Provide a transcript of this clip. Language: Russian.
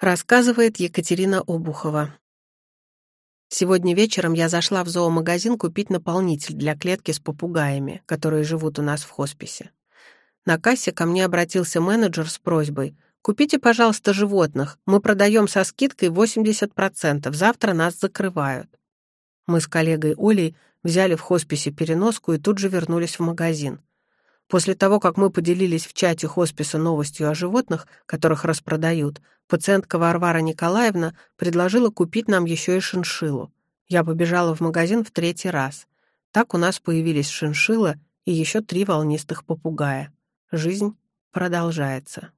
Рассказывает Екатерина Обухова. Сегодня вечером я зашла в зоомагазин купить наполнитель для клетки с попугаями, которые живут у нас в хосписе. На кассе ко мне обратился менеджер с просьбой «Купите, пожалуйста, животных. Мы продаем со скидкой 80%. Завтра нас закрывают». Мы с коллегой Олей взяли в хосписе переноску и тут же вернулись в магазин. После того, как мы поделились в чате хосписа новостью о животных, которых распродают, пациентка Варвара Николаевна предложила купить нам еще и шиншиллу. Я побежала в магазин в третий раз. Так у нас появились шиншилла и еще три волнистых попугая. Жизнь продолжается.